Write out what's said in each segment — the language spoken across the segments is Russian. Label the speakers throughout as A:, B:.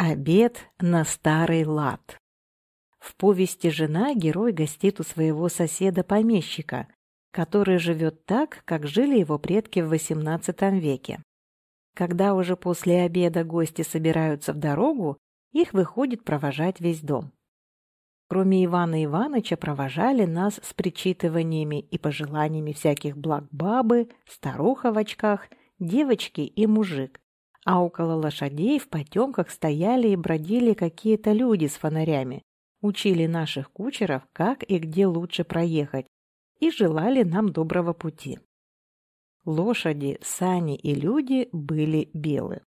A: Обед на старый лад. В повести «Жена» герой гостит у своего соседа-помещика, который живет так, как жили его предки в XVIII веке. Когда уже после обеда гости собираются в дорогу, их выходит провожать весь дом. Кроме Ивана Ивановича провожали нас с причитываниями и пожеланиями всяких благ бабы, старуха в очках, девочки и мужик. А около лошадей в потемках стояли и бродили какие-то люди с фонарями, учили наших кучеров, как и где лучше проехать, и желали нам доброго пути. Лошади, сани и люди были белы.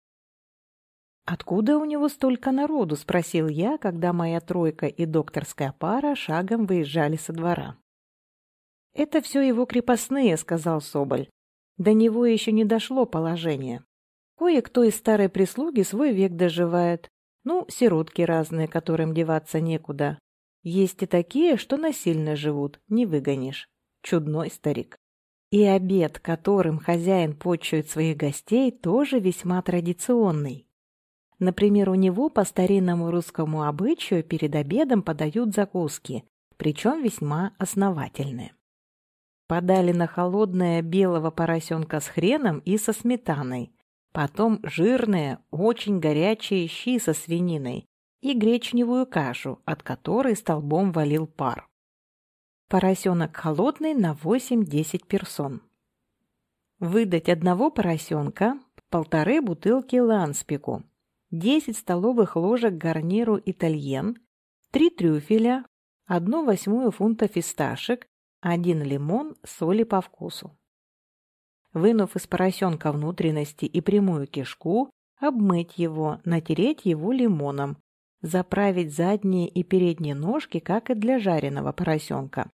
A: «Откуда у него столько народу?» – спросил я, когда моя тройка и докторская пара шагом выезжали со двора. «Это все его крепостные», – сказал Соболь. «До него еще не дошло положение. Кое-кто из старой прислуги свой век доживает. Ну, сиротки разные, которым деваться некуда. Есть и такие, что насильно живут, не выгонишь. Чудной старик. И обед, которым хозяин почует своих гостей, тоже весьма традиционный. Например, у него по старинному русскому обычаю перед обедом подают закуски, причем весьма основательные. Подали на холодное белого поросенка с хреном и со сметаной, потом жирные, очень горячие щи со свининой и гречневую кашу, от которой столбом валил пар. Поросенок холодный на 8-10 персон. Выдать одного поросенка, полторы бутылки ланспику, 10 столовых ложек гарниру итальен, 3 трюфеля, 1 восьмую фунта фисташек, 1 лимон, соли по вкусу. Вынув из поросенка внутренности и прямую кишку, обмыть его, натереть его лимоном, заправить задние и передние ножки, как и для жареного поросенка,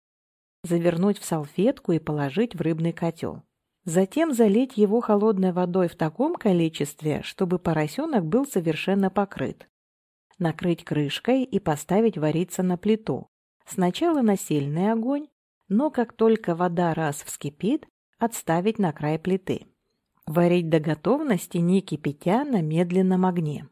A: завернуть в салфетку и положить в рыбный котел. Затем залить его холодной водой в таком количестве, чтобы поросенок был совершенно покрыт. Накрыть крышкой и поставить вариться на плиту. Сначала на сильный огонь, но как только вода раз вскипит, отставить на край плиты. Варить до готовности, не кипятя, на медленном огне.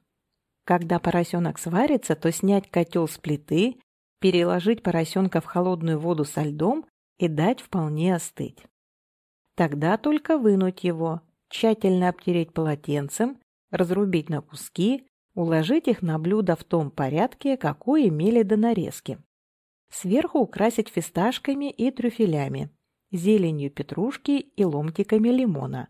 A: Когда поросенок сварится, то снять котел с плиты, переложить поросенка в холодную воду со льдом и дать вполне остыть. Тогда только вынуть его, тщательно обтереть полотенцем, разрубить на куски, уложить их на блюдо в том порядке, какой имели до нарезки. Сверху украсить фисташками и трюфелями, зеленью петрушки и ломтиками лимона,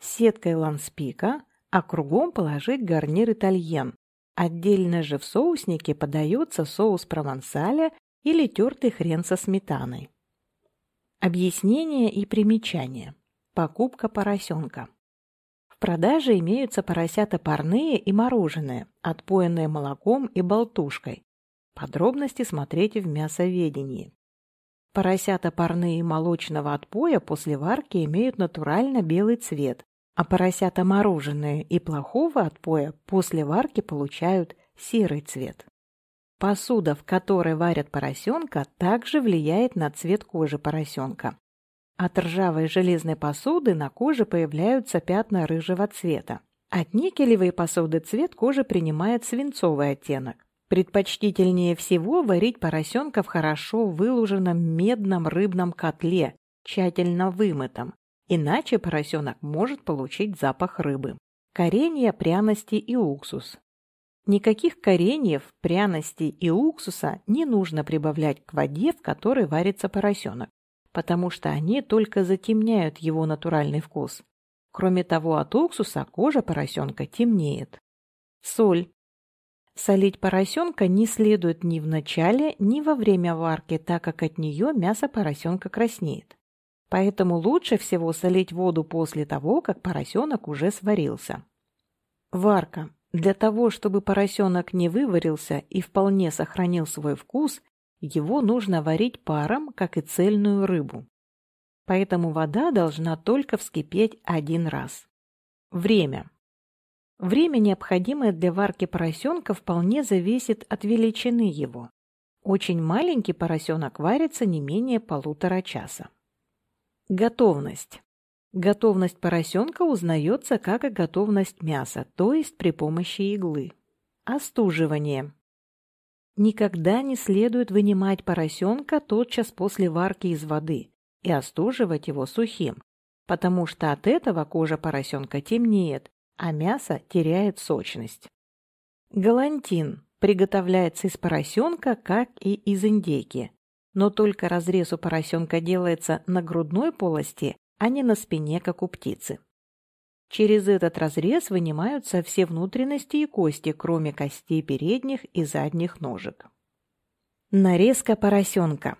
A: сеткой ланспика, а кругом положить гарнир итальен. Отдельно же в соуснике подается соус провансаля или тертый хрен со сметаной. Объяснение и примечание. Покупка поросенка. В продаже имеются поросята парные и мороженые, отпоенные молоком и болтушкой. Подробности смотрите в мясоведении. Поросята парные молочного отпоя после варки имеют натурально белый цвет, а поросята мороженые и плохого отпоя после варки получают серый цвет. Посуда, в которой варят поросенка, также влияет на цвет кожи поросенка. От ржавой железной посуды на коже появляются пятна рыжего цвета. От никелевой посуды цвет кожи принимает свинцовый оттенок. Предпочтительнее всего варить поросенка в хорошо выложенном медном рыбном котле, тщательно вымытом, иначе поросенок может получить запах рыбы. Коренья, пряности и уксус. Никаких кореньев, пряностей и уксуса не нужно прибавлять к воде, в которой варится поросенок, потому что они только затемняют его натуральный вкус. Кроме того, от уксуса кожа поросенка темнеет. Соль. Солить поросенка не следует ни в начале, ни во время варки, так как от нее мясо поросенка краснеет. Поэтому лучше всего солить воду после того, как поросенок уже сварился. Варка. Для того, чтобы поросенок не выварился и вполне сохранил свой вкус, его нужно варить паром, как и цельную рыбу. Поэтому вода должна только вскипеть один раз. Время. Время, необходимое для варки поросенка, вполне зависит от величины его. Очень маленький поросенок варится не менее полутора часа. Готовность. Готовность поросенка узнается как и готовность мяса, то есть при помощи иглы. Остуживание. Никогда не следует вынимать поросенка тотчас после варки из воды и остуживать его сухим, потому что от этого кожа поросенка темнеет, а мясо теряет сочность. Галантин приготовляется из поросенка, как и из индейки, но только разрез у поросенка делается на грудной полости, а не на спине, как у птицы. Через этот разрез вынимаются все внутренности и кости, кроме костей передних и задних ножек. Нарезка поросенка.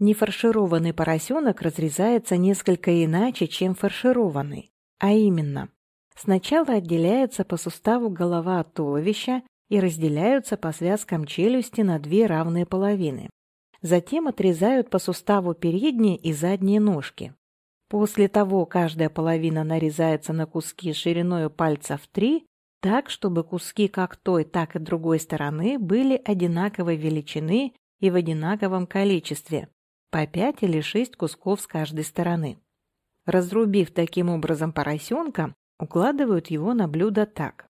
A: Нефаршированный поросенок разрезается несколько иначе, чем фаршированный, а именно сначала отделяется по суставу голова от туловища и разделяются по связкам челюсти на две равные половины. Затем отрезают по суставу передние и задние ножки. После того каждая половина нарезается на куски шириной пальца в три, так, чтобы куски как той, так и другой стороны были одинаковой величины и в одинаковом количестве, по пять или шесть кусков с каждой стороны. Разрубив таким образом поросенка, укладывают его на блюдо так.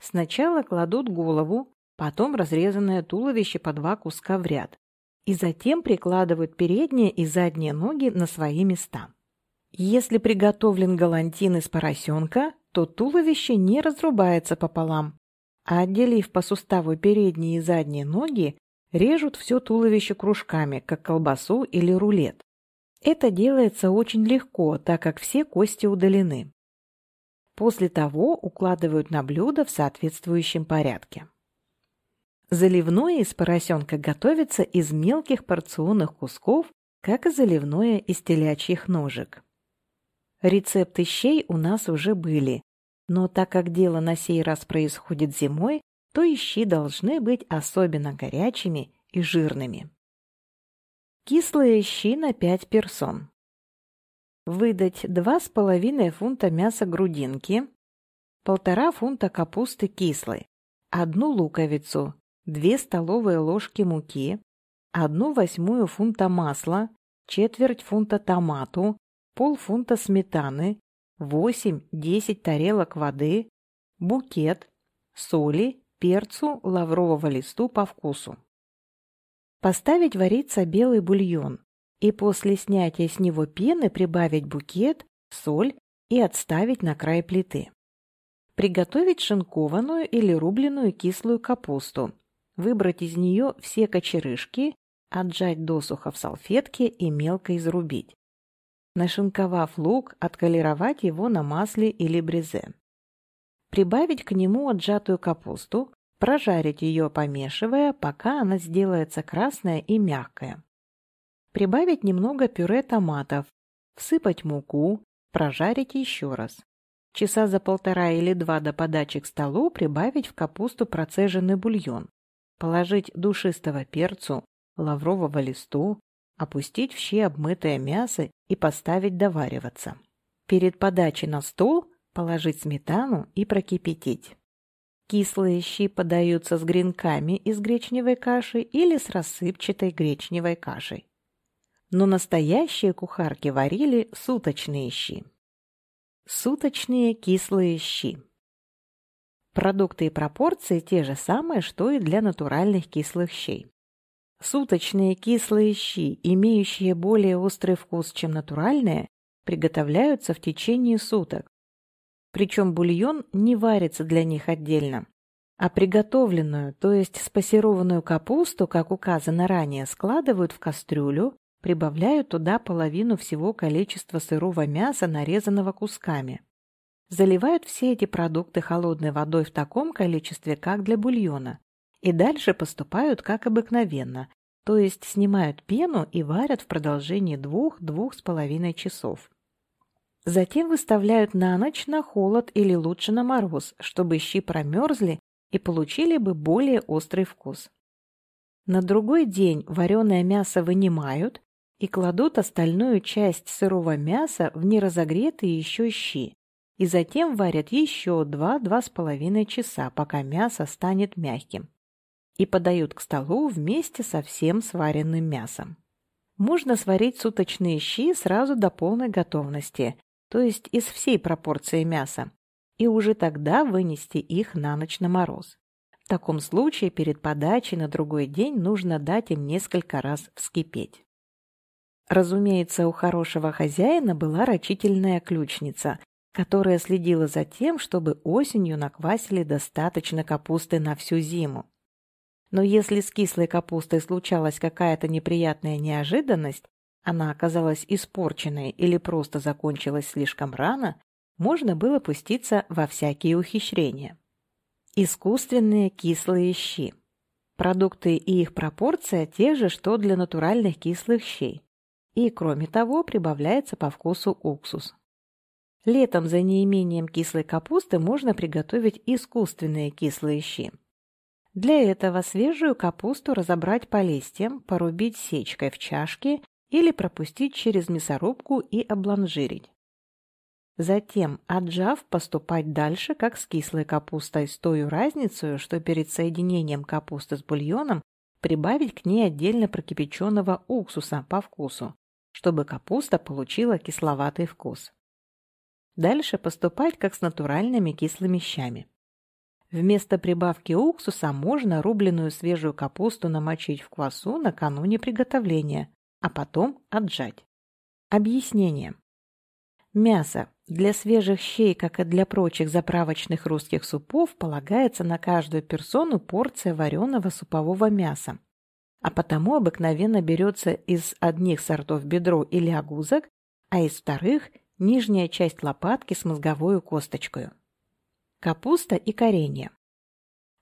A: Сначала кладут голову, потом разрезанное туловище по два куска в ряд, и затем прикладывают передние и задние ноги на свои места. Если приготовлен галантин из поросенка, то туловище не разрубается пополам, а отделив по суставу передние и задние ноги, режут все туловище кружками, как колбасу или рулет. Это делается очень легко, так как все кости удалены. После того укладывают на блюдо в соответствующем порядке. Заливное из поросенка готовится из мелких порционных кусков, как и заливное из телячьих ножек. Рецепты щей у нас уже были, но так как дело на сей раз происходит зимой, то и щи должны быть особенно горячими и жирными. Кислые щи на 5 персон. Выдать 2,5 фунта мяса грудинки, 1,5 фунта капусты кислой, одну луковицу, 2 столовые ложки муки, 1 восьмую фунта масла, четверть фунта томату, полфунта сметаны, 8-10 тарелок воды, букет, соли, перцу, лаврового листу по вкусу. Поставить вариться белый бульон и после снятия с него пены прибавить букет, соль и отставить на край плиты. Приготовить шинкованную или рубленую кислую капусту. Выбрать из нее все кочерышки, отжать досуха в салфетке и мелко изрубить. Нашинковав лук, отколеровать его на масле или брезе. Прибавить к нему отжатую капусту, прожарить ее, помешивая, пока она сделается красная и мягкая. Прибавить немного пюре томатов, всыпать муку, прожарить еще раз. Часа за полтора или два до подачи к столу прибавить в капусту процеженный бульон, положить душистого перцу, лаврового листу, опустить в щи обмытое мясо и поставить довариваться. Перед подачей на стол положить сметану и прокипятить. Кислые щи подаются с гренками из гречневой каши или с рассыпчатой гречневой кашей. Но настоящие кухарки варили суточные щи. Суточные кислые щи. Продукты и пропорции те же самые, что и для натуральных кислых щей. Суточные кислые щи, имеющие более острый вкус, чем натуральные, приготовляются в течение суток. Причем бульон не варится для них отдельно, а приготовленную, то есть спассерованную капусту, как указано ранее, складывают в кастрюлю, прибавляют туда половину всего количества сырого мяса, нарезанного кусками. Заливают все эти продукты холодной водой в таком количестве, как для бульона, и дальше поступают как обыкновенно, то есть снимают пену и варят в продолжении двух-двух с половиной часов. Затем выставляют на ночь на холод или лучше на мороз, чтобы щи промерзли и получили бы более острый вкус. На другой день вареное мясо вынимают и кладут остальную часть сырого мяса в неразогретые еще щи, и затем варят еще 2-2,5 часа, пока мясо станет мягким и подают к столу вместе со всем сваренным мясом. Можно сварить суточные щи сразу до полной готовности, то есть из всей пропорции мяса, и уже тогда вынести их на ночь на мороз. таком случае перед подачей на другой день нужно дать им несколько раз вскипеть. Разумеется, у хорошего хозяина была рачительная ключница, которая следила за тем, чтобы осенью наквасили достаточно капусты на всю зиму. Но если с кислой капустой случалась какая-то неприятная неожиданность, она оказалась испорченной или просто закончилась слишком рано, можно было пуститься во всякие ухищрения. Искусственные кислые щи. Продукты и их пропорция те же, что для натуральных кислых щей. И, кроме того, прибавляется по вкусу уксус. Летом за неимением кислой капусты можно приготовить искусственные кислые щи. Для этого свежую капусту разобрать по листьям, порубить сечкой в чашке или пропустить через мясорубку и обланжирить. Затем, отжав, поступать дальше, как с кислой капустой, с той разницей, что перед соединением капусты с бульоном прибавить к ней отдельно прокипяченного уксуса по вкусу, чтобы капуста получила кисловатый вкус. Дальше поступать, как с натуральными кислыми щами. Вместо прибавки уксуса можно рубленную свежую капусту намочить в квасу накануне приготовления, а потом отжать. Объяснение. Мясо для свежих щей, как и для прочих заправочных русских супов, полагается на каждую персону порция вареного супового мяса. А потому обыкновенно берется из одних сортов бедро или огузок, а из вторых – нижняя часть лопатки с мозговой косточкой. Капуста и коренья.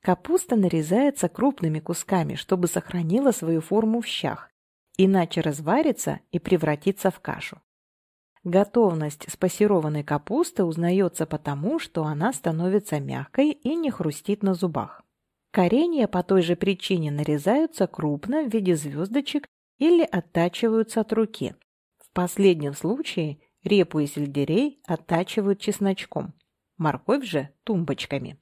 A: Капуста нарезается крупными кусками, чтобы сохранила свою форму в щах, иначе разварится и превратится в кашу. Готовность спассерованной капусты узнается потому, что она становится мягкой и не хрустит на зубах. Коренья по той же причине нарезаются крупно в виде звездочек или оттачиваются от руки. В последнем случае репу и сельдерей оттачивают чесночком, морковь же – тумбочками.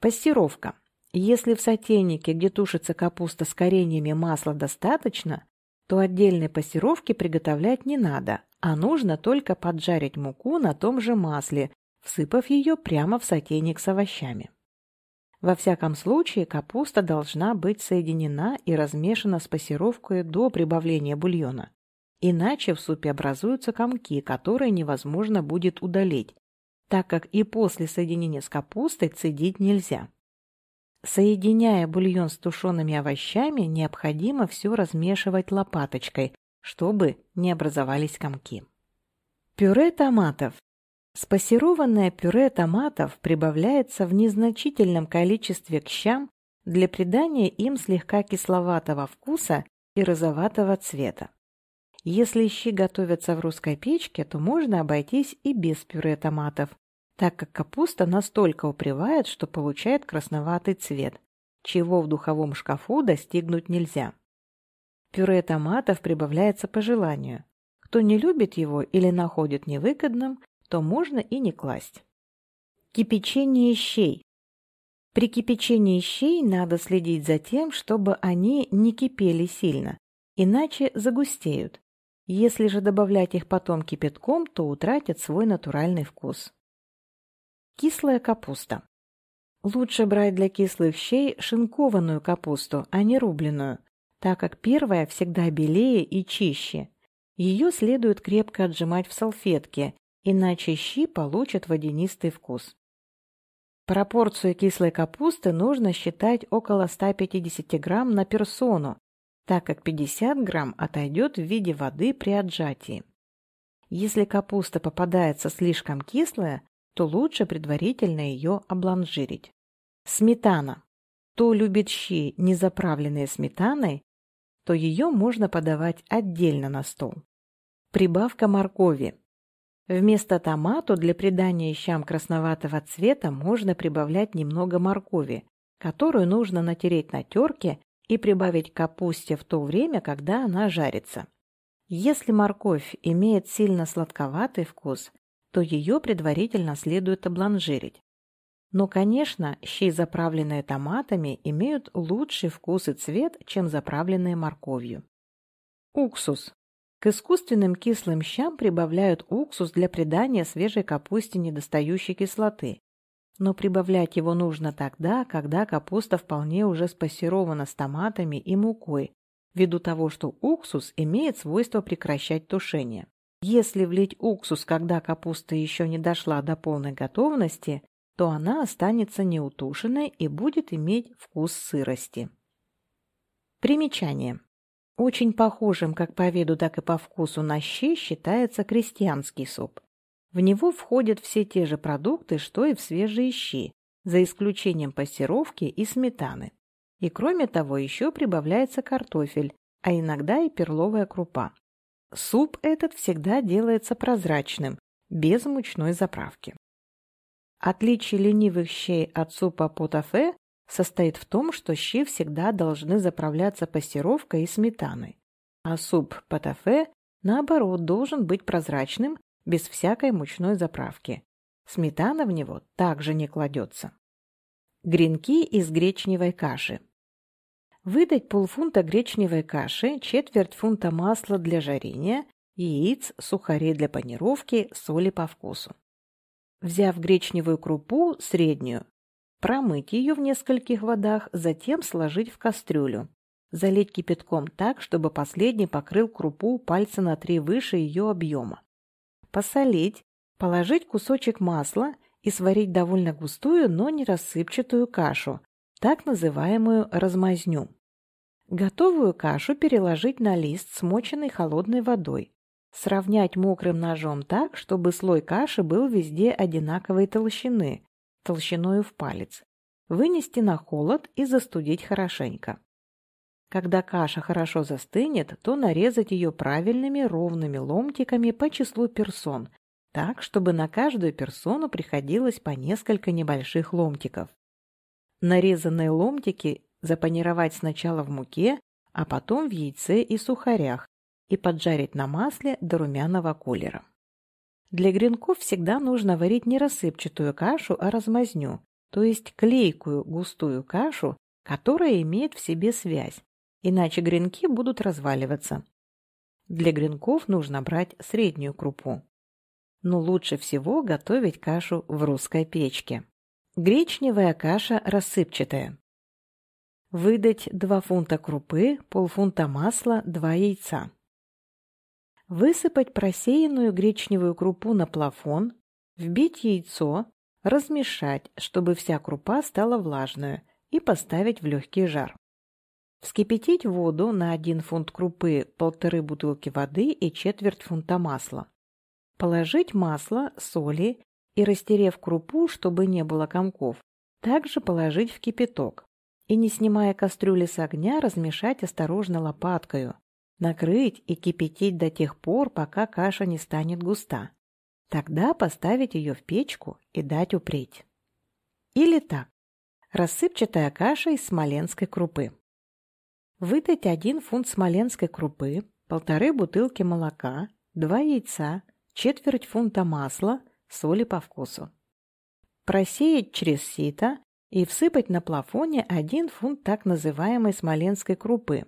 A: Пассировка. Если в сотейнике, где тушится капуста с кореньями, масла достаточно, то отдельной пассировки приготовлять не надо, а нужно только поджарить муку на том же масле, всыпав ее прямо в сотейник с овощами. Во всяком случае, капуста должна быть соединена и размешана с пассировкой до прибавления бульона. Иначе в супе образуются комки, которые невозможно будет удалить, так как и после соединения с капустой цедить нельзя. Соединяя бульон с тушеными овощами, необходимо все размешивать лопаточкой, чтобы не образовались комки. Пюре томатов. Спассерованное пюре томатов прибавляется в незначительном количестве к щам для придания им слегка кисловатого вкуса и розоватого цвета. Если щи готовятся в русской печке, то можно обойтись и без пюре томатов, так как капуста настолько упревает, что получает красноватый цвет, чего в духовом шкафу достигнуть нельзя. Пюре томатов прибавляется по желанию. Кто не любит его или находит невыгодным, то можно и не класть. Кипячение щей. При кипячении щей надо следить за тем, чтобы они не кипели сильно, иначе загустеют. Если же добавлять их потом кипятком, то утратят свой натуральный вкус. Кислая капуста. Лучше брать для кислых щей шинкованную капусту, а не рубленую, так как первая всегда белее и чище. Ее следует крепко отжимать в салфетке, иначе щи получат водянистый вкус. Пропорцию кислой капусты нужно считать около 150 грамм на персону, так как 50 грамм отойдет в виде воды при отжатии. Если капуста попадается слишком кислая, то лучше предварительно ее обланжирить. Сметана. Кто любит щи, не заправленные сметаной, то ее можно подавать отдельно на стол. Прибавка моркови. Вместо томату для придания щам красноватого цвета можно прибавлять немного моркови, которую нужно натереть на терке и прибавить к капусте в то время, когда она жарится. Если морковь имеет сильно сладковатый вкус, то ее предварительно следует обланжирить. Но, конечно, щи, заправленные томатами, имеют лучший вкус и цвет, чем заправленные морковью. Уксус. К искусственным кислым щам прибавляют уксус для придания свежей капусте недостающей кислоты. но прибавлять его нужно тогда, когда капуста вполне уже спассерована с томатами и мукой, ввиду того, что уксус имеет свойство прекращать тушение. Если влить уксус, когда капуста еще не дошла до полной готовности, то она останется неутушенной и будет иметь вкус сырости. Примечание. Очень похожим как по виду, так и по вкусу на щи считается крестьянский суп. В него входят все те же продукты, что и в свежие щи, за исключением пассировки и сметаны. И кроме того еще прибавляется картофель, а иногда и перловая крупа. Суп этот всегда делается прозрачным, без мучной заправки. Отличие ленивых щей от супа потафе состоит в том, что щи всегда должны заправляться пастировкой и сметаной, а суп потафе, наоборот, должен быть прозрачным, без всякой мучной заправки. Сметана в него также не кладется. Гренки из гречневой каши. Выдать полфунта гречневой каши, четверть фунта масла для жарения, яиц, сухарей для панировки, соли по вкусу. Взяв гречневую крупу, среднюю, промыть ее в нескольких водах, затем сложить в кастрюлю. Залить кипятком так, чтобы последний покрыл крупу пальца на три выше ее объема. Посолить, положить кусочек масла и сварить довольно густую, но не рассыпчатую кашу, так называемую размазню. Готовую кашу переложить на лист, смоченный холодной водой. Сравнять мокрым ножом так, чтобы слой каши был везде одинаковой толщины, толщиною в палец. Вынести на холод и застудить хорошенько. Когда каша хорошо застынет, то нарезать ее правильными ровными ломтиками по числу персон, так, чтобы на каждую персону приходилось по несколько небольших ломтиков. Нарезанные ломтики запанировать сначала в муке, а потом в яйце и сухарях и поджарить на масле до румяного колера. Для гренков всегда нужно варить не рассыпчатую кашу, а размазню, то есть клейкую густую кашу, которая имеет в себе связь, иначе гренки будут разваливаться. Для гренков нужно брать среднюю крупу. Но лучше всего готовить кашу в русской печке. Гречневая каша рассыпчатая. Выдать 2 фунта крупы, полфунта масла, 2 яйца. Высыпать просеянную гречневую крупу на плафон, вбить яйцо, размешать, чтобы вся крупа стала влажная, и поставить в легкий жар. Вскипятить воду на 1 фунт крупы, полторы бутылки воды и четверть фунта масла. Положить масло, соли и, растерев крупу, чтобы не было комков, также положить в кипяток и, не снимая кастрюли с огня, размешать осторожно лопаткою, накрыть и кипятить до тех пор, пока каша не станет густа. Тогда поставить ее в печку и дать упреть. Или так. Рассыпчатая каша из смоленской крупы. Выдать один фунт смоленской крупы, полторы бутылки молока, два яйца, четверть фунта масла, соли по вкусу. Просеять через сито и всыпать на плафоне один фунт так называемой смоленской крупы.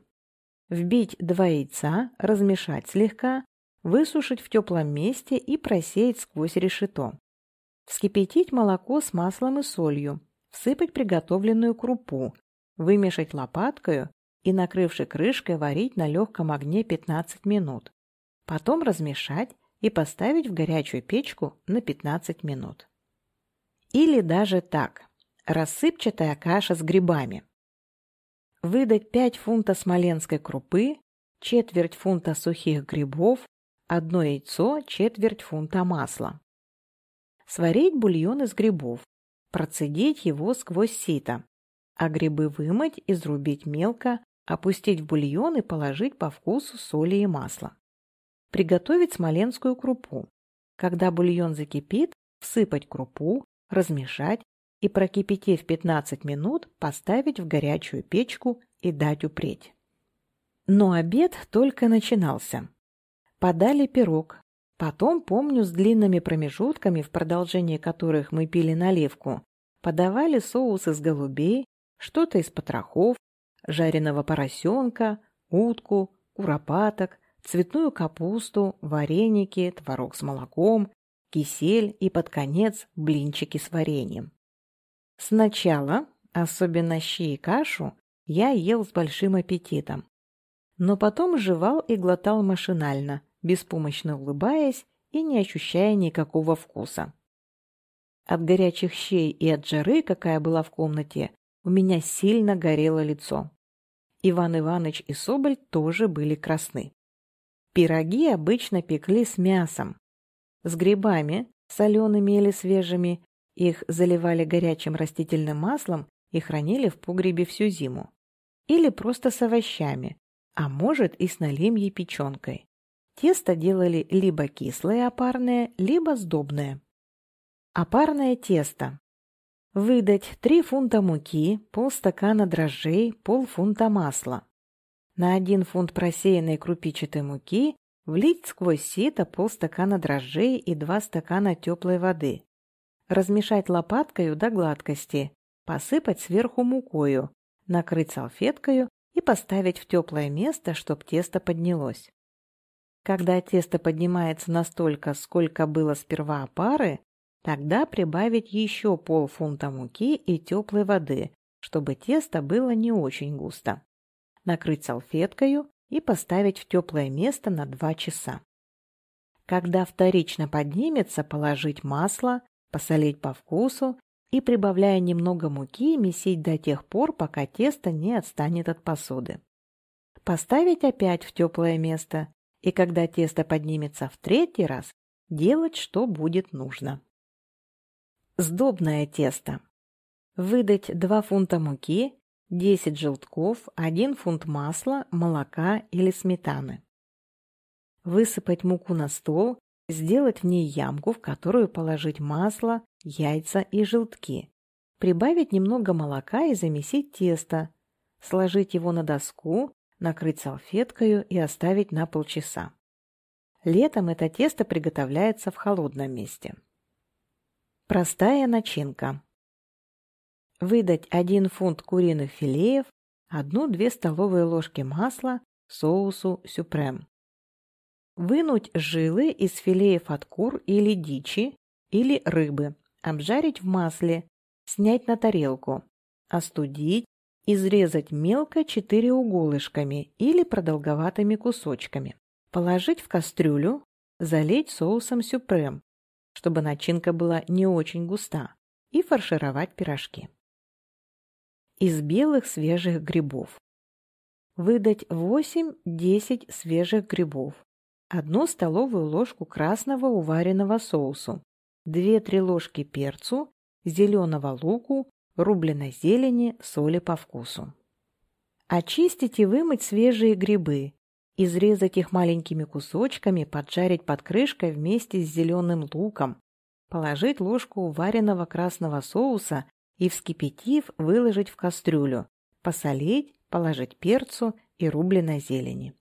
A: Вбить два яйца, размешать слегка, высушить в теплом месте и просеять сквозь решето. Вскипятить молоко с маслом и солью, всыпать приготовленную крупу, вымешать лопаткою и, накрывши крышкой, варить на легком огне 15 минут. Потом размешать и поставить в горячую печку на 15 минут. Или даже так. Рассыпчатая каша с грибами. Выдать 5 фунта смоленской крупы, четверть фунта сухих грибов, одно яйцо, четверть фунта масла. Сварить бульон из грибов, процедить его сквозь сито, а грибы вымыть, изрубить мелко, опустить в бульон и положить по вкусу соли и масла. Приготовить смоленскую крупу. Когда бульон закипит, всыпать крупу, размешать и, прокипятив 15 минут, поставить в горячую печку и дать упреть. Но обед только начинался. Подали пирог. Потом, помню, с длинными промежутками, в продолжении которых мы пили наливку, подавали соус из голубей, что-то из потрохов, жареного поросенка, утку, куропаток, цветную капусту, вареники, творог с молоком, кисель и под конец блинчики с вареньем. Сначала, особенно щи и кашу, я ел с большим аппетитом. Но потом жевал и глотал машинально, беспомощно улыбаясь и не ощущая никакого вкуса. От горячих щей и от жары, какая была в комнате, у меня сильно горело лицо. Иван Иванович и Соболь тоже были красны. Пироги обычно пекли с мясом. С грибами, солеными или свежими, их заливали горячим растительным маслом и хранили в погребе всю зиму. Или просто с овощами, а может и с налимьей печенкой. Тесто делали либо кислое опарное, либо сдобное. Опарное тесто. Выдать 3 фунта муки, полстакана дрожжей, полфунта масла. На 1 фунт просеянной крупичатой муки влить сквозь сито полстакана дрожжей и 2 стакана теплой воды. Размешать лопаткою до гладкости, посыпать сверху мукою, накрыть салфеткою и поставить в теплое место, чтобы тесто поднялось. Когда тесто поднимается настолько, сколько было сперва опары, тогда прибавить еще полфунта муки и теплой воды, чтобы тесто было не очень густо накрыть салфеткою и поставить в теплое место на 2 часа. Когда вторично поднимется, положить масло, посолить по вкусу и, прибавляя немного муки, месить до тех пор, пока тесто не отстанет от посуды. Поставить опять в теплое место, и когда тесто поднимется в третий раз, делать, что будет нужно. Сдобное тесто. Выдать 2 фунта муки, 10 желтков, 1 фунт масла, молока или сметаны. Высыпать муку на стол, сделать в ней ямку, в которую положить масло, яйца и желтки. Прибавить немного молока и замесить тесто. Сложить его на доску, накрыть салфеткою и оставить на полчаса. Летом это тесто приготовляется в холодном месте. Простая начинка. Выдать 1 фунт куриных филеев, 1-2 столовые ложки масла, соусу сюпрем. Вынуть жилы из филеев от кур или дичи, или рыбы, обжарить в масле, снять на тарелку, остудить, изрезать мелко четыреуголышками или продолговатыми кусочками, положить в кастрюлю, залить соусом сюпрем, чтобы начинка была не очень густа, и фаршировать пирожки из белых свежих грибов. Выдать 8-10 свежих грибов, одну столовую ложку красного уваренного соусу, 2-3 ложки перцу, зеленого луку, рубленой зелени, соли по вкусу. Очистить и вымыть свежие грибы, изрезать их маленькими кусочками, поджарить под крышкой вместе с зеленым луком, положить ложку уваренного красного соуса и, вскипятив, выложить в кастрюлю, посолить, положить перцу и рубленой зелени.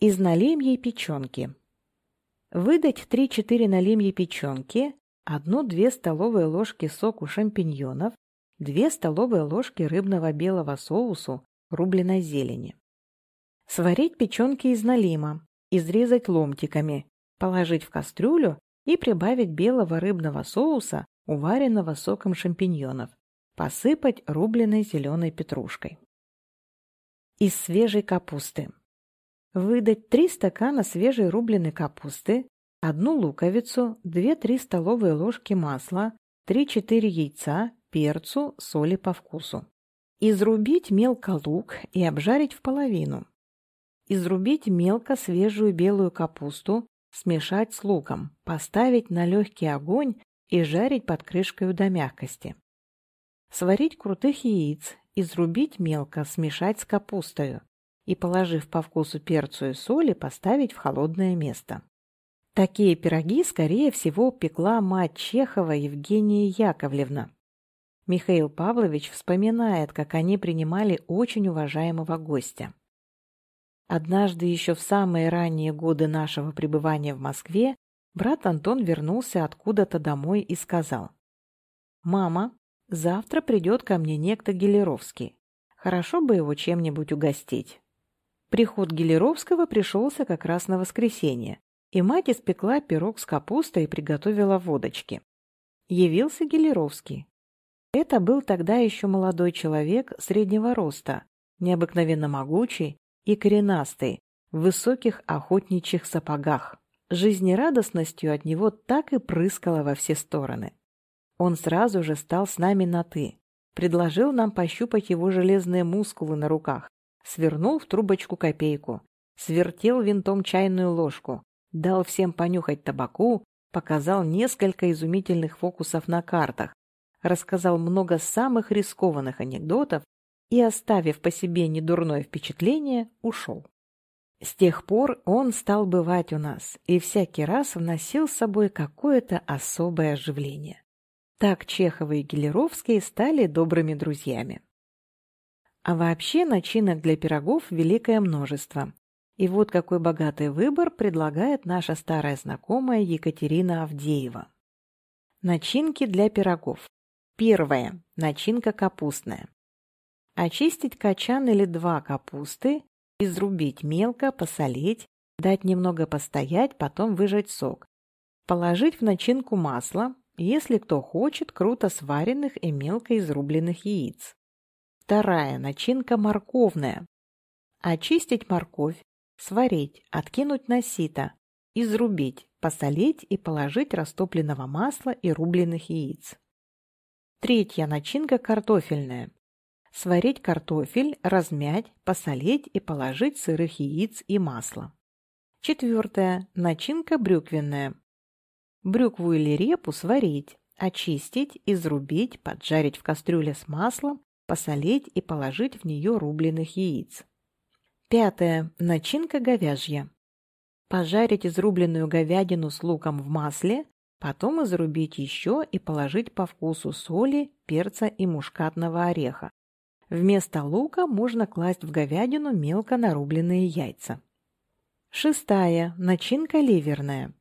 A: Из налимьей печенки. Выдать 3-4 налимьи печенки, 1-2 столовые ложки соку шампиньонов, 2 столовые ложки рыбного белого соусу, рубленой зелени. Сварить печенки из налима, изрезать ломтиками, положить в кастрюлю и прибавить белого рыбного соуса, уваренного соком шампиньонов, посыпать рубленой зеленой петрушкой. Из свежей капусты. Выдать 3 стакана свежей рубленой капусты, одну луковицу, 2-3 столовые ложки масла, 3-4 яйца, перцу, соли по вкусу. Изрубить мелко лук и обжарить в половину. Изрубить мелко свежую белую капусту, смешать с луком, поставить на легкий огонь и жарить под крышкой до мягкости. Сварить крутых яиц, изрубить мелко, смешать с капустой и, положив по вкусу перцу и соли, поставить в холодное место. Такие пироги, скорее всего, пекла мать Чехова Евгения Яковлевна. Михаил Павлович вспоминает, как они принимали очень уважаемого гостя. Однажды еще в самые ранние годы нашего пребывания в Москве Брат Антон вернулся откуда-то домой и сказал. «Мама, завтра придет ко мне некто Гелеровский. Хорошо бы его чем-нибудь угостить». Приход Гелеровского пришелся как раз на воскресенье, и мать испекла пирог с капустой и приготовила водочки. Явился Гелеровский. Это был тогда еще молодой человек среднего роста, необыкновенно могучий и коренастый, в высоких охотничьих сапогах. Жизнерадостностью от него так и прыскало во все стороны. Он сразу же стал с нами на «ты», предложил нам пощупать его железные мускулы на руках, свернул в трубочку копейку, свертел винтом чайную ложку, дал всем понюхать табаку, показал несколько изумительных фокусов на картах, рассказал много самых рискованных анекдотов и, оставив по себе недурное впечатление, ушел. С тех пор он стал бывать у нас и всякий раз вносил с собой какое-то особое оживление. Так Чехова и Гелеровские стали добрыми друзьями. А вообще начинок для пирогов великое множество. И вот какой богатый выбор предлагает наша старая знакомая Екатерина Авдеева. Начинки для пирогов. Первое. Начинка капустная. Очистить качан или два капусты, изрубить мелко, посолить, дать немного постоять, потом выжать сок. Положить в начинку масло, если кто хочет, круто сваренных и мелко изрубленных яиц. Вторая начинка морковная. Очистить морковь, сварить, откинуть на сито, изрубить, посолить и положить растопленного масла и рубленых яиц. Третья начинка картофельная. Сварить картофель, размять, посолить и положить сырых яиц и масло. Четвертая. Начинка брюквенная. Брюкву или репу сварить, очистить, изрубить, поджарить в кастрюле с маслом, посолить и положить в нее рубленых яиц. Пятое. Начинка говяжья. Пожарить изрубленную говядину с луком в масле, Потом изрубить еще и положить по вкусу соли, перца и мушкатного ореха. Вместо лука можно класть в говядину мелко нарубленные яйца. Шестая. Начинка ливерная.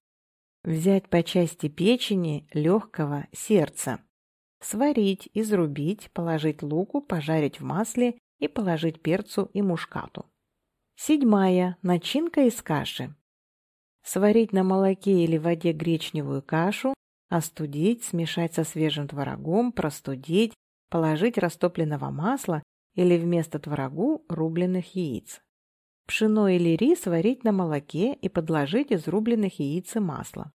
A: Взять по части печени, легкого, сердца. Сварить, изрубить, положить луку, пожарить в масле и положить перцу и мушкату. Седьмая. Начинка из каши сварить на молоке или воде гречневую кашу, остудить, смешать со свежим творогом, простудить, положить растопленного масла или вместо творогу рубленых яиц. Пшено или рис варить на молоке и подложить из рубленных яиц и масла.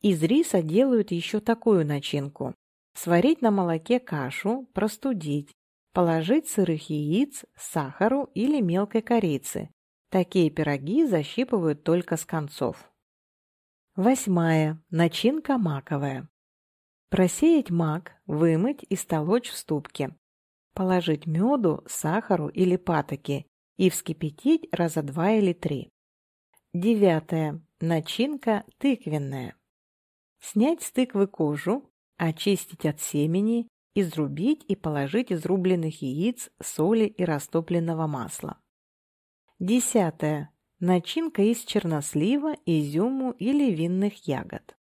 A: Из риса делают еще такую начинку. Сварить на молоке кашу, простудить, положить сырых яиц, сахару или мелкой корицы, Такие пироги защипывают только с концов. Восьмая. Начинка маковая. Просеять мак, вымыть и столочь в ступке. Положить меду, сахару или патоки и вскипятить раза два или три. Девятое. Начинка тыквенная. Снять с тыквы кожу, очистить от семени, изрубить и положить из рубленных яиц, соли и растопленного масла. Десятое. Начинка из чернослива, изюму или винных ягод.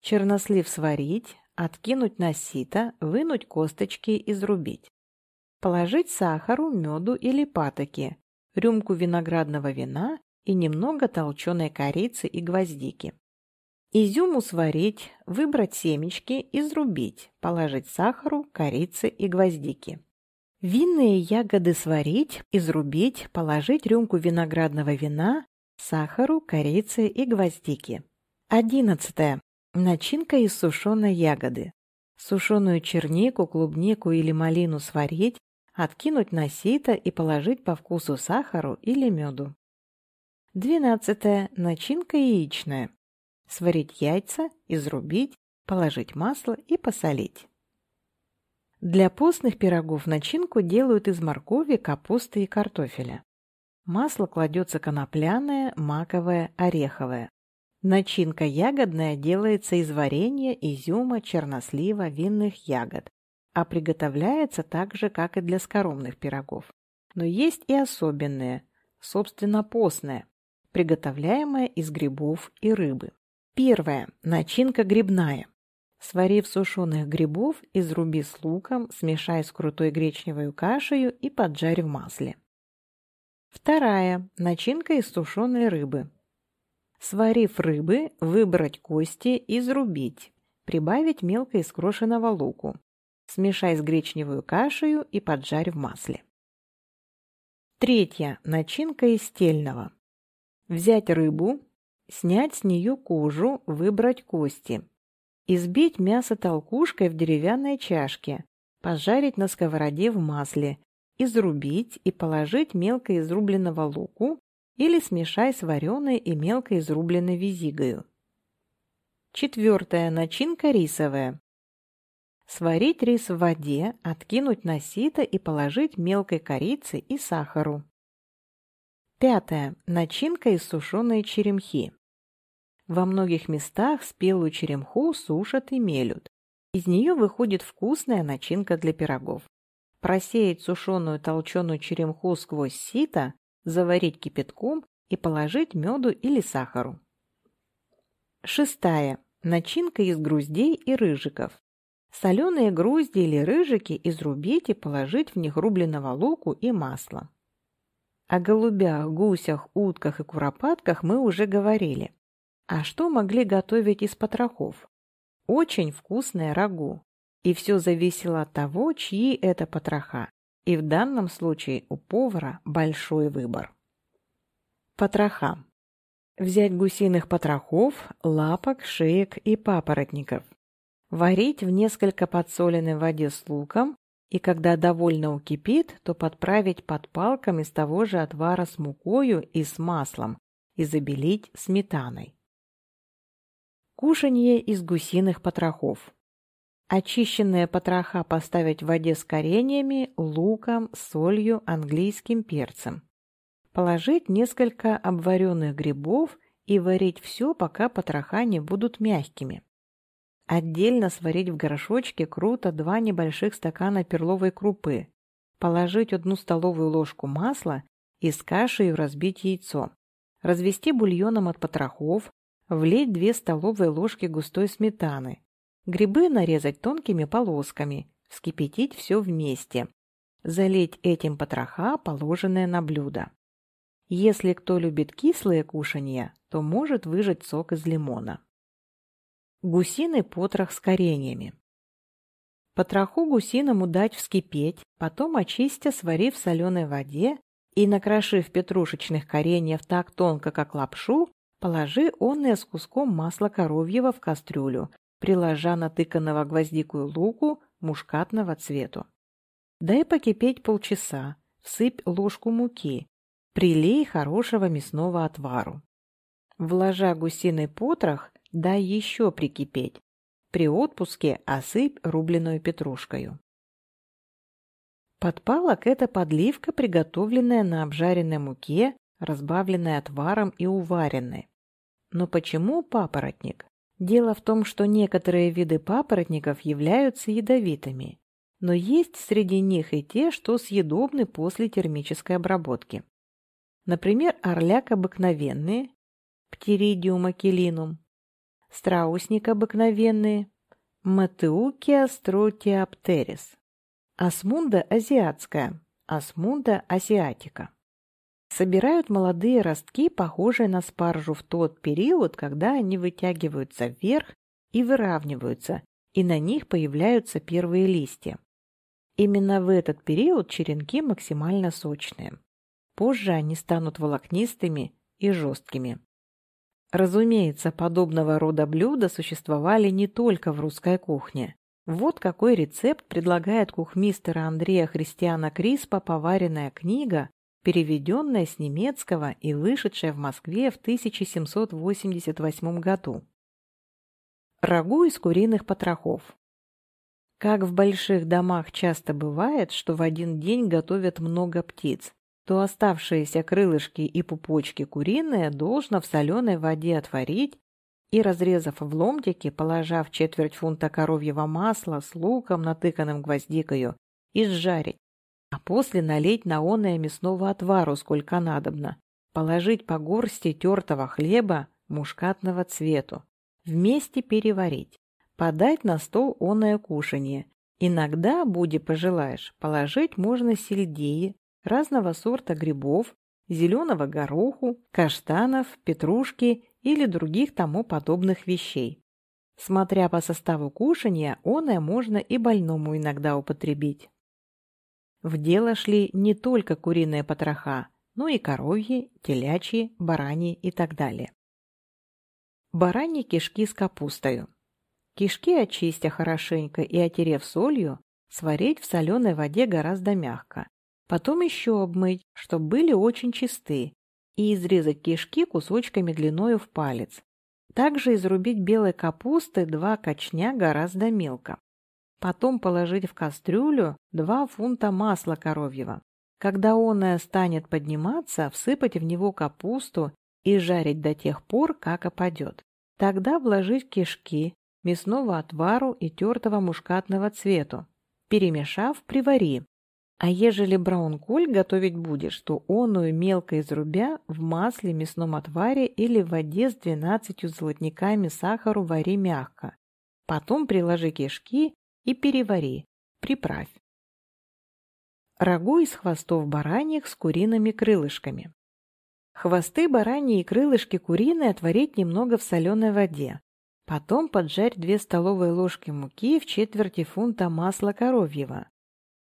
A: Чернослив сварить, откинуть на сито, вынуть косточки, и изрубить. Положить сахару, меду или патоки, рюмку виноградного вина и немного толченой корицы и гвоздики. Изюму сварить, выбрать семечки, изрубить, положить сахару, корицы и гвоздики. Винные ягоды сварить, изрубить, положить рюмку виноградного вина, сахару, корицы и гвоздики. Одиннадцатое. Начинка из сушеной ягоды. Сушеную чернику, клубнику или малину сварить, откинуть на сито и положить по вкусу сахару или меду. Двенадцатое. Начинка яичная. Сварить яйца, изрубить, положить масло и посолить. Для постных пирогов начинку делают из моркови, капусты и картофеля. Масло кладется конопляное, маковое, ореховое. Начинка ягодная делается из варенья, изюма, чернослива, винных ягод, а приготовляется так же, как и для скоромных пирогов. Но есть и особенные, собственно постные, приготовляемые из грибов и рыбы. Первое. Начинка грибная. Сварив сушеных грибов, изруби с луком, смешай с крутой гречневой кашей и поджарь в масле. Вторая. Начинка из сушеной рыбы. Сварив рыбы, выбрать кости, изрубить, прибавить мелко искрошенного луку. Смешай с гречневой кашей и поджарь в масле. Третья. Начинка из тельного. Взять рыбу, снять с нее кожу, выбрать кости. Избить мясо толкушкой в деревянной чашке, пожарить на сковороде в масле, изрубить и положить мелко изрубленного луку или смешай с вареной и мелко изрубленной визигою. Четвертая начинка рисовая. Сварить рис в воде, откинуть на сито и положить мелкой корицы и сахару. Пятое. Начинка из сушеной черемхи. Во многих местах спелую черемху сушат и мелют. Из нее выходит вкусная начинка для пирогов. Просеять сушеную толченую черемху сквозь сито, заварить кипятком и положить меду или сахару. Шестая. Начинка из груздей и рыжиков. Соленые грузди или рыжики изрубить и положить в них рубленого луку и масло. О голубях, гусях, утках и куропатках мы уже говорили. А что могли готовить из потрохов? Очень вкусное рагу. И все зависело от того, чьи это потроха. И в данном случае у повара большой выбор. Потроха. Взять гусиных потрохов, лапок, шеек и папоротников. Варить в несколько подсоленной воде с луком, и когда довольно укипит, то подправить под палком из того же отвара с мукою и с маслом и забелить сметаной. Кушанье из гусиных потрохов. Очищенные потроха поставить в воде с кореньями, луком, солью, английским перцем. Положить несколько обваренных грибов и варить все, пока потроха не будут мягкими. Отдельно сварить в горшочке круто два небольших стакана перловой крупы. Положить одну столовую ложку масла и с кашей разбить яйцо. Развести бульоном от потрохов, влить две столовые ложки густой сметаны. Грибы нарезать тонкими полосками, вскипятить все вместе. Залить этим потроха, положенное на блюдо. Если кто любит кислые кушанья, то может выжать сок из лимона. Гусиный потрох с кореньями. Потроху гусиному дать вскипеть, потом очистя, сварив в соленой воде и накрошив петрушечных кореньев так тонко, как лапшу, положи онное с куском масла коровьего в кастрюлю, приложа натыканного гвоздикую луку мушкатного цвету. Дай покипеть полчаса, всыпь ложку муки, прилей хорошего мясного отвару. Вложа гусиный потрох, дай еще прикипеть. При отпуске осыпь рубленую петрушкою. Подпалок – это подливка, приготовленная на обжаренной муке, разбавленная отваром и уваренной. Но почему папоротник? Дело в том, что некоторые виды папоротников являются ядовитыми, но есть среди них и те, что съедобны после термической обработки. Например, орляк обыкновенный, Птеридиум акелинум, страусник обыкновенный, Матеукия струтиоптерис, асмунда азиатская, асмунда азиатика. Собирают молодые ростки, похожие на спаржу, в тот период, когда они вытягиваются вверх и выравниваются, и на них появляются первые листья. Именно в этот период черенки максимально сочные. Позже они станут волокнистыми и жесткими. Разумеется, подобного рода блюда существовали не только в русской кухне. Вот какой рецепт предлагает кухмистера Андрея Христиана Криспа поваренная книга, переведенная с немецкого и вышедшая в Москве в 1788 году. Рагу из куриных потрохов. Как в больших домах часто бывает, что в один день готовят много птиц, то оставшиеся крылышки и пупочки куриные должно в соленой воде отварить и, разрезав в ломтики, положав четверть фунта коровьего масла с луком, натыканным гвоздикою, и сжарить, а после налить на оное мясного отвару сколько надобно, положить по горсти тертого хлеба мушкатного цвету, вместе переварить, подать на стол оное кушанье. Иногда, буди пожелаешь, положить можно сельдеи, разного сорта грибов, зеленого гороху, каштанов, петрушки или других тому подобных вещей. Смотря по составу кушанья, оное можно и больному иногда употребить. В дело шли не только куриные потроха, но и коровьи, телячьи, бараньи и так далее. Бараньи кишки с капустою. Кишки очистя хорошенько и отерев солью, сварить в соленой воде гораздо мягко. Потом еще обмыть, чтобы были очень чисты, и изрезать кишки кусочками длиною в палец. Также изрубить белой капусты два кочня гораздо мелко. Потом положить в кастрюлю 2 фунта масла коровьего. Когда оное станет подниматься, всыпать в него капусту и жарить до тех пор, как опадет. Тогда вложить кишки, мясного отвару и тертого мушкатного цвету. Перемешав, привари. А ежели браунколь готовить будешь, то оную мелко изрубя в масле, мясном отваре или в воде с двенадцатью золотниками сахару вари мягко. Потом приложи кишки и перевари, приправь. Рагу из хвостов бараньих с куриными крылышками. Хвосты бараньи и крылышки куриные отварить немного в соленой воде. Потом поджарь 2 столовые ложки муки в четверти фунта масла коровьего.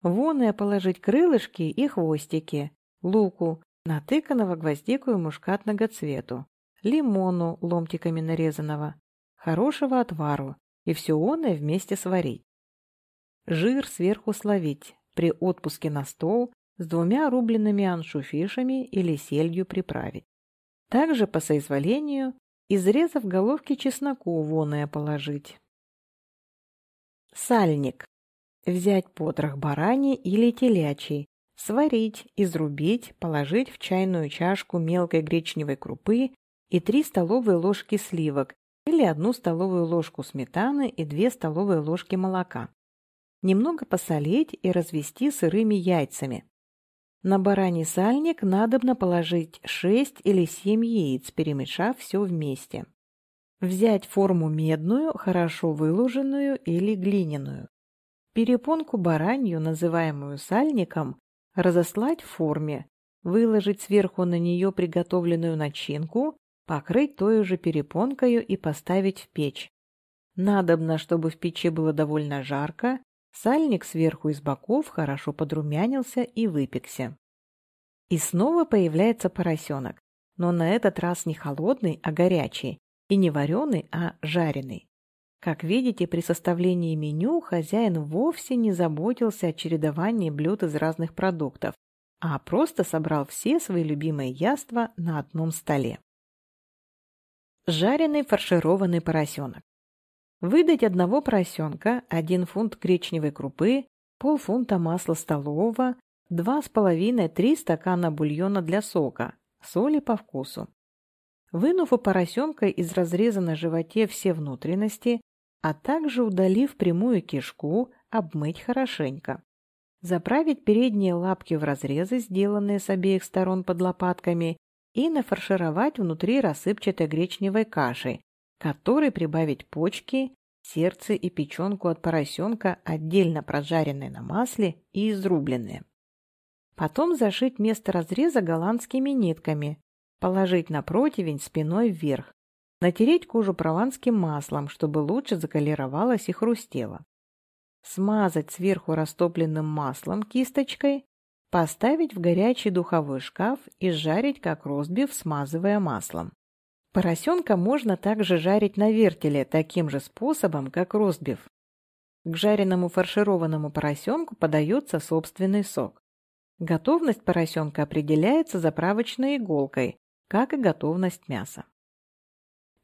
A: Воное положить крылышки и хвостики, луку, натыканного гвоздику и мушкатного цвету, лимону ломтиками нарезанного, хорошего отвару и все оное вместе сварить. Жир сверху словить, при отпуске на стол с двумя рубленными аншуфишами или сельдью приправить. Также по соизволению, изрезав головки чесноку воное положить. Сальник. Взять потрох барани или телячий, сварить, изрубить, положить в чайную чашку мелкой гречневой крупы и 3 столовые ложки сливок или 1 столовую ложку сметаны и 2 столовые ложки молока немного посолить и развести сырыми яйцами. На бараний сальник надобно положить 6 или 7 яиц, перемешав все вместе. Взять форму медную, хорошо выложенную или глиняную. Перепонку баранью, называемую сальником, разослать в форме, выложить сверху на нее приготовленную начинку, покрыть той же перепонкою и поставить в печь. Надобно, чтобы в печи было довольно жарко, Сальник сверху и с боков хорошо подрумянился и выпекся. И снова появляется поросенок, но на этот раз не холодный, а горячий, и не вареный, а жареный. Как видите, при составлении меню хозяин вовсе не заботился о чередовании блюд из разных продуктов, а просто собрал все свои любимые яства на одном столе. Жареный фаршированный поросенок. Выдать одного поросенка, один фунт гречневой крупы, полфунта масла столового, два с половиной-три стакана бульона для сока, соли по вкусу. Вынув у поросенка из разреза на животе все внутренности, а также удалив прямую кишку, обмыть хорошенько. Заправить передние лапки в разрезы, сделанные с обеих сторон под лопатками, и нафаршировать внутри рассыпчатой гречневой кашей, которой прибавить почки, сердце и печенку от поросенка, отдельно прожаренные на масле и изрубленные. Потом зашить место разреза голландскими нитками, положить на противень спиной вверх, натереть кожу прованским маслом, чтобы лучше заколеровалось и хрустело. Смазать сверху растопленным маслом кисточкой, поставить в горячий духовой шкаф и жарить как ростбиф, смазывая маслом. Поросенка можно также жарить на вертеле таким же способом, как ростбиф. К жареному фаршированному поросенку подается собственный сок. Готовность поросенка определяется заправочной иголкой, как и готовность мяса.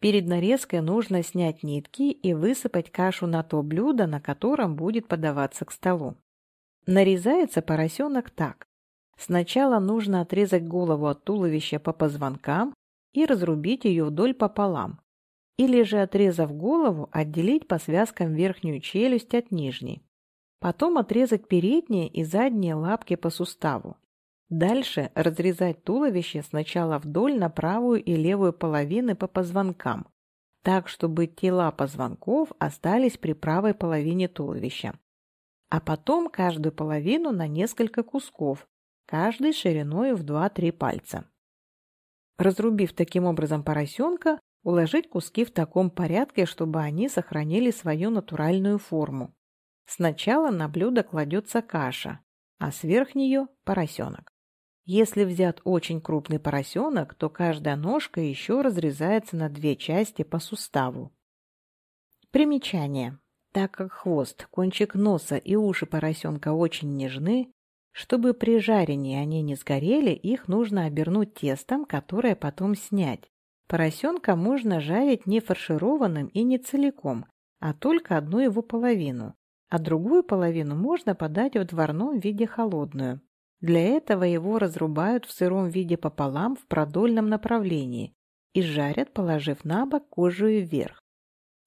A: Перед нарезкой нужно снять нитки и высыпать кашу на то блюдо, на котором будет подаваться к столу. Нарезается поросенок так. Сначала нужно отрезать голову от туловища по позвонкам и разрубить ее вдоль пополам, или же, отрезав голову, отделить по связкам верхнюю челюсть от нижней. Потом отрезать передние и задние лапки по суставу. Дальше разрезать туловище сначала вдоль на правую и левую половины по позвонкам, так, чтобы тела позвонков остались при правой половине туловища. А потом каждую половину на несколько кусков, каждый шириной в 2-3 пальца. Разрубив таким образом поросенка, Уложить куски в таком порядке, чтобы они сохранили свою натуральную форму. Сначала на блюдо кладется каша, а сверх нее – поросенок. Если взят очень крупный поросенок, то каждая ножка еще разрезается на две части по суставу. Примечание. Так как хвост, кончик носа и уши поросенка очень нежны, чтобы при жарении они не сгорели, их нужно обернуть тестом, которое потом снять. Поросенка можно жарить не фаршированным и не целиком, а только одну его половину, а другую половину можно подать в отварном виде холодную. Для этого его разрубают в сыром виде пополам в продольном направлении и жарят, положив на бок кожу вверх.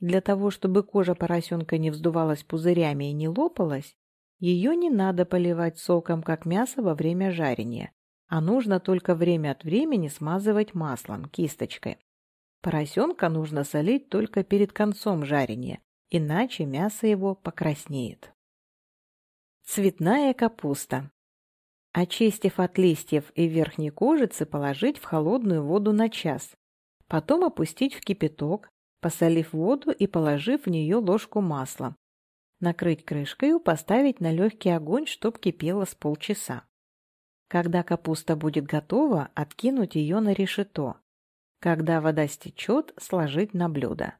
A: Для того, чтобы кожа поросенка не вздувалась пузырями и не лопалась, ее не надо поливать соком, как мясо во время жарения, а нужно только время от времени смазывать маслом, кисточкой. Поросенка нужно солить только перед концом жарения, иначе мясо его покраснеет. Цветная капуста. Очистив от листьев и верхней кожицы, положить в холодную воду на час. Потом опустить в кипяток, посолив воду и положив в нее ложку масла. Накрыть крышкой, поставить на легкий огонь, чтоб кипело с полчаса. Когда капуста будет готова, откинуть ее на решето. Когда вода стечет, сложить на блюдо.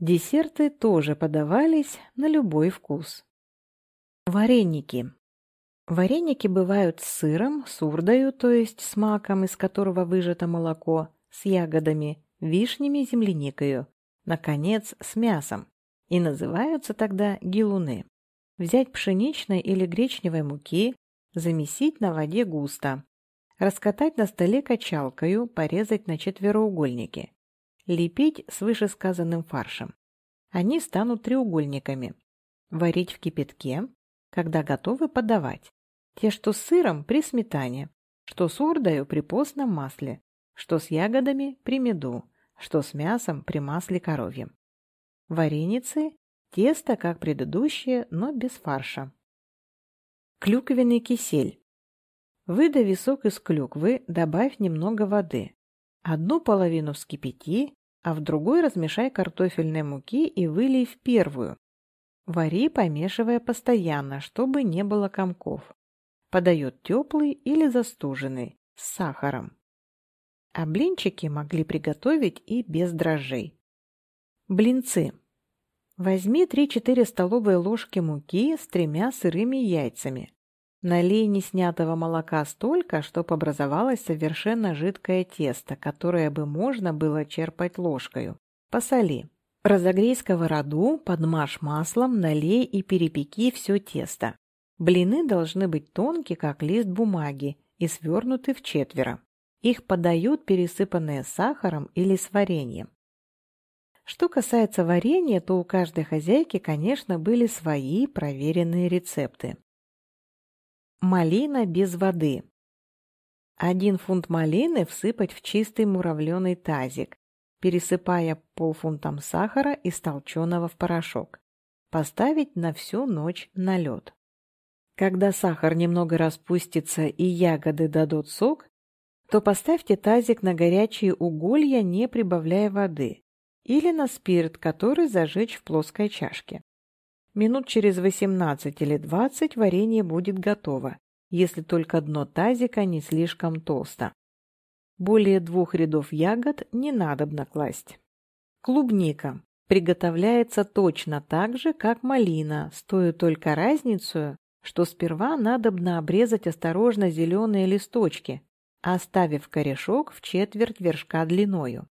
A: Десерты тоже подавались на любой вкус. Вареники. Вареники бывают с сыром, с урдою, то есть с маком, из которого выжато молоко, с ягодами, вишнями и земляникою, наконец, с мясом, и называются тогда гилуны. Взять пшеничной или гречневой муки, замесить на воде густо, раскатать на столе качалкою, порезать на четвероугольники, лепить с вышесказанным фаршем. Они станут треугольниками. Варить в кипятке, когда готовы подавать. Те, что с сыром, при сметане, что с урдою при постном масле, что с ягодами при меду, что с мясом при масле коровьем. Вареницы – тесто, как предыдущее, но без фарша. Клюквенный кисель. Выдави сок из клюквы, добавь немного воды. Одну половину вскипяти, а в другой размешай картофельной муки и вылей в первую. Вари, помешивая постоянно, чтобы не было комков. Подают теплый или застуженный, с сахаром а блинчики могли приготовить и без дрожжей. Блинцы. Возьми 3-4 столовые ложки муки с тремя сырыми яйцами. Налей неснятого молока столько, чтобы образовалось совершенно жидкое тесто, которое бы можно было черпать ложкою. Посоли. Разогрей сковороду, подмажь маслом, налей и перепеки все тесто. Блины должны быть тонкие, как лист бумаги, и свернуты в четверо. Их подают пересыпанные сахаром или с вареньем. Что касается варенья, то у каждой хозяйки, конечно, были свои проверенные рецепты. Малина без воды. Один фунт малины всыпать в чистый муравленый тазик, пересыпая полфунтом сахара из толченого в порошок. Поставить на всю ночь на лед. Когда сахар немного распустится и ягоды дадут сок, то поставьте тазик на горячие уголья, не прибавляя воды, или на спирт, который зажечь в плоской чашке. Минут через 18 или 20 варенье будет готово, если только дно тазика не слишком толсто. Более двух рядов ягод не надо класть. Клубника. Приготовляется точно так же, как малина, с той только разницей, что сперва надобно обрезать осторожно зеленые листочки, оставив корешок в четверть вершка длиною.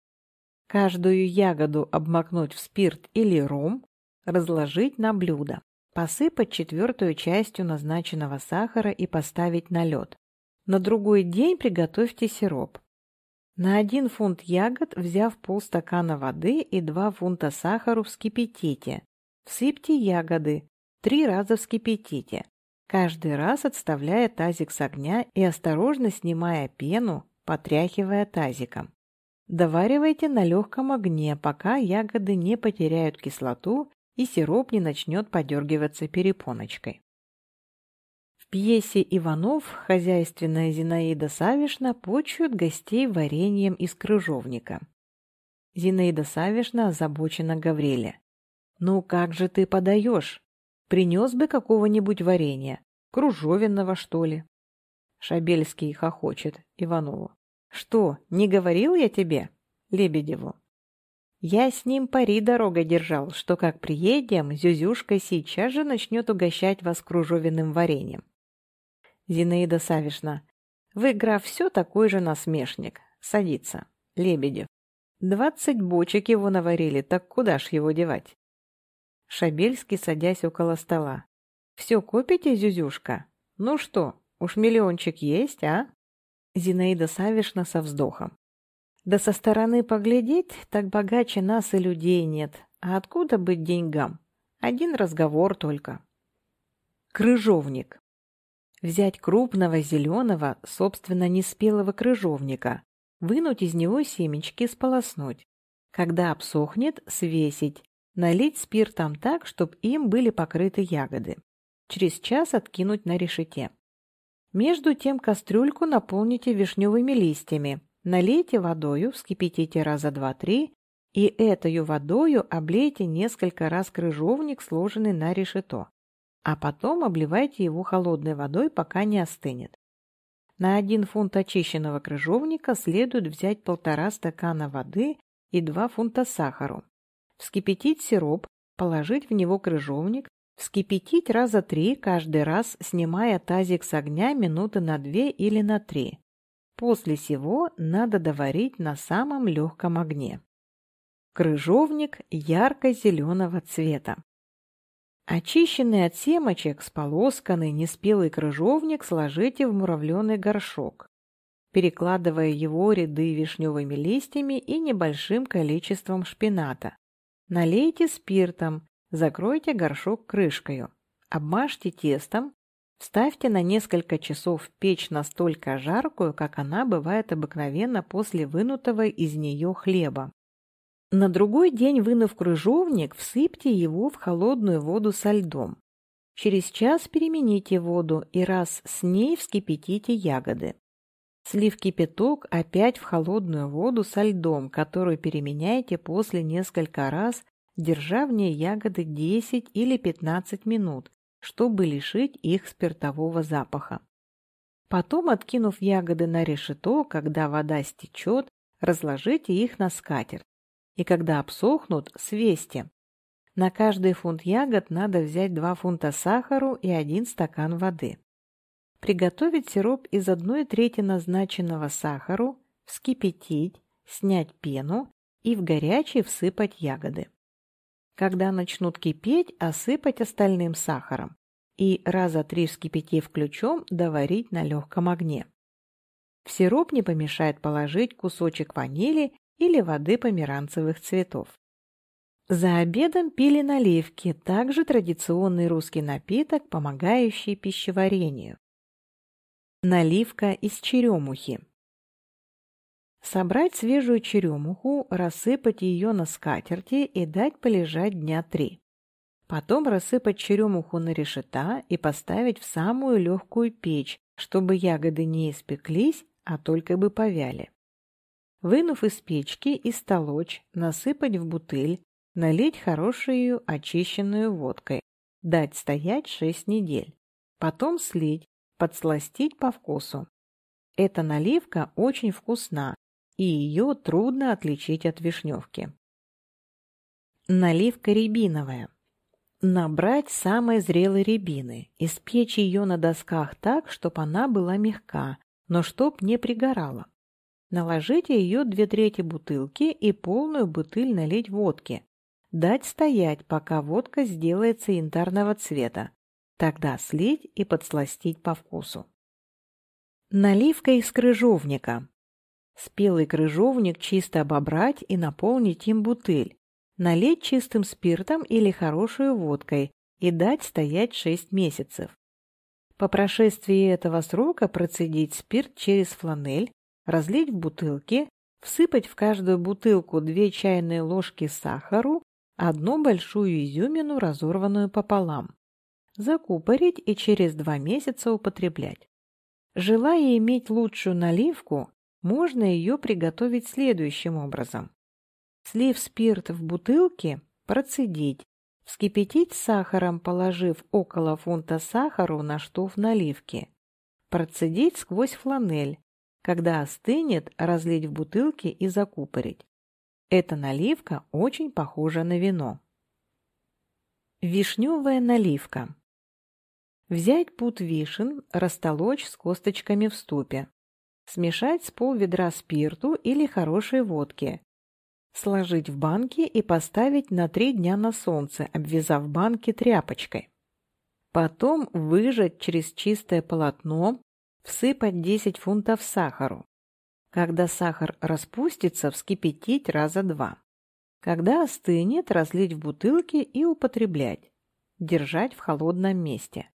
A: Каждую ягоду обмакнуть в спирт или ром, разложить на блюдо, посыпать четвертую частью назначенного сахара и поставить на лед. На другой день приготовьте сироп. На 1 фунт ягод, взяв полстакана воды и 2 фунта сахара, вскипятите. Всыпьте ягоды, три раза вскипятите каждый раз отставляя тазик с огня и осторожно снимая пену, потряхивая тазиком. Доваривайте на легком огне, пока ягоды не потеряют кислоту и сироп не начнет подергиваться перепоночкой. В пьесе «Иванов» хозяйственная Зинаида Савишна почует гостей вареньем из крыжовника. Зинаида Савишна озабоченно Гавриле. «Ну как же ты подаешь? Принес бы какого-нибудь варенья, кружовенного, что ли?» Шабельский хохочет Иванову. «Что, не говорил я тебе?» Лебедеву. «Я с ним пари дорогой держал, что как приедем, Зюзюшка сейчас же начнет угощать вас кружовенным вареньем». Зинаида Савишна. «Вы, граф, все такой же насмешник. Садится. Лебедев. Двадцать бочек его наварили, так куда ж его девать?» Шабельский, садясь около стола. «Все купите, Зюзюшка? Ну что, уж миллиончик есть, а?» Зинаида Савишна со вздохом. «Да со стороны поглядеть, так богаче нас и людей нет. А откуда быть деньгам? Один разговор только». Крыжовник. Взять крупного зеленого, собственно, неспелого крыжовника, вынуть из него семечки, сполоснуть. Когда обсохнет, свесить, налить спиртом так, чтобы им были покрыты ягоды. Через час откинуть на решете. Между тем кастрюльку наполните вишневыми листьями, налейте водою, вскипятите раза два-три и этой водою облейте несколько раз крыжовник, сложенный на решето, а потом обливайте его холодной водой, пока не остынет. На один фунт очищенного крыжовника следует взять полтора стакана воды и два фунта сахару. Вскипятить сироп, положить в него крыжовник, вскипятить раза три каждый раз, снимая тазик с огня минуты на две или на три. После сего надо доварить на самом легком огне. Крыжовник ярко-зеленого цвета. Очищенный от семечек, сполосканный, неспелый крыжовник сложите в муравленый горшок, перекладывая его ряды вишневыми листьями и небольшим количеством шпината. Налейте спиртом, закройте горшок крышкой. Обмажьте тестом, вставьте на несколько часов в печь настолько жаркую, как она бывает обыкновенно после вынутого из нее хлеба. На другой день, вынув крыжовник, всыпьте его в холодную воду со льдом. Через час перемените воду и раз с ней вскипятите ягоды. Слив кипяток опять в холодную воду со льдом, которую переменяйте после несколько раз, держа в ней ягоды 10 или 15 минут, чтобы лишить их спиртового запаха. Потом, откинув ягоды на решето, когда вода стечет, разложите их на скатерть. И когда обсохнут, свесьте. На каждый фунт ягод надо взять 2 фунта сахару и 1 стакан воды. Приготовить сироп из 1 трети назначенного сахару, вскипятить, снять пену и в горячий всыпать ягоды. Когда начнут кипеть, осыпать остальным сахаром и раза три вскипятив ключом, доварить на легком огне. В сироп не помешает положить кусочек ванили или воды померанцевых цветов. За обедом пили наливки, также традиционный русский напиток, помогающий пищеварению. Наливка из черемухи. Собрать свежую черемуху, рассыпать ее на скатерти и дать полежать дня три. Потом рассыпать черемуху на решета и поставить в самую легкую печь, чтобы ягоды не испеклись, а только бы повяли. Вынув из печки и столочь, насыпать в бутыль, налить хорошую очищенную водкой, дать стоять 6 недель. Потом слить, подсластить по вкусу. Эта наливка очень вкусна, и ее трудно отличить от вишневки. Наливка рябиновая. Набрать самой зрелой рябины, испечь ее на досках так, чтобы она была мягка, но чтоб не пригорала. Наложите ее две трети бутылки и полную бутыль налить водки. Дать стоять, пока водка сделается янтарного цвета. Тогда слить и подсластить по вкусу. Наливка из крыжовника. Спелый крыжовник чисто обобрать и наполнить им бутыль. Налить чистым спиртом или хорошей водкой и дать стоять 6 месяцев. По прошествии этого срока процедить спирт через фланель, разлить в бутылки, всыпать в каждую бутылку 2 чайные ложки сахару, одну большую изюмину, разорванную пополам закупорить и через два месяца употреблять. Желая иметь лучшую наливку, можно ее приготовить следующим образом. Слив спирт в бутылке, процедить. Вскипятить сахаром, положив около фунта сахару на штоф наливки. Процедить сквозь фланель. Когда остынет, разлить в бутылке и закупорить. Эта наливка очень похожа на вино. Вишневая наливка. Взять пуд вишен, растолочь с косточками в ступе. Смешать с полведра спирту или хорошей водки. Сложить в банки и поставить на три дня на солнце, обвязав банки тряпочкой. Потом выжать через чистое полотно, всыпать 10 фунтов сахару. Когда сахар распустится, вскипятить раза два. Когда остынет, разлить в бутылки и употреблять. Держать в холодном месте.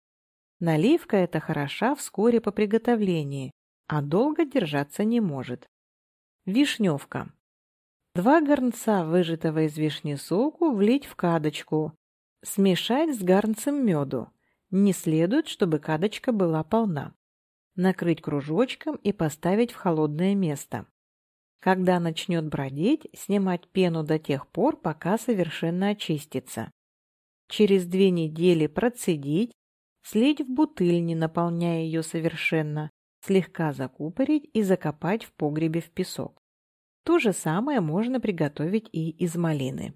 A: Наливка эта хороша вскоре по приготовлении, а долго держаться не может. Вишневка. Два горнца выжатого из вишни соку влить в кадочку. Смешать с гарнцем меду. Не следует, чтобы кадочка была полна. Накрыть кружочком и поставить в холодное место. Когда начнет бродить, снимать пену до тех пор, пока совершенно очистится. Через две недели процедить, слить в бутыль, не наполняя ее совершенно, слегка закупорить и закопать в погребе в песок. То же самое можно приготовить и из малины.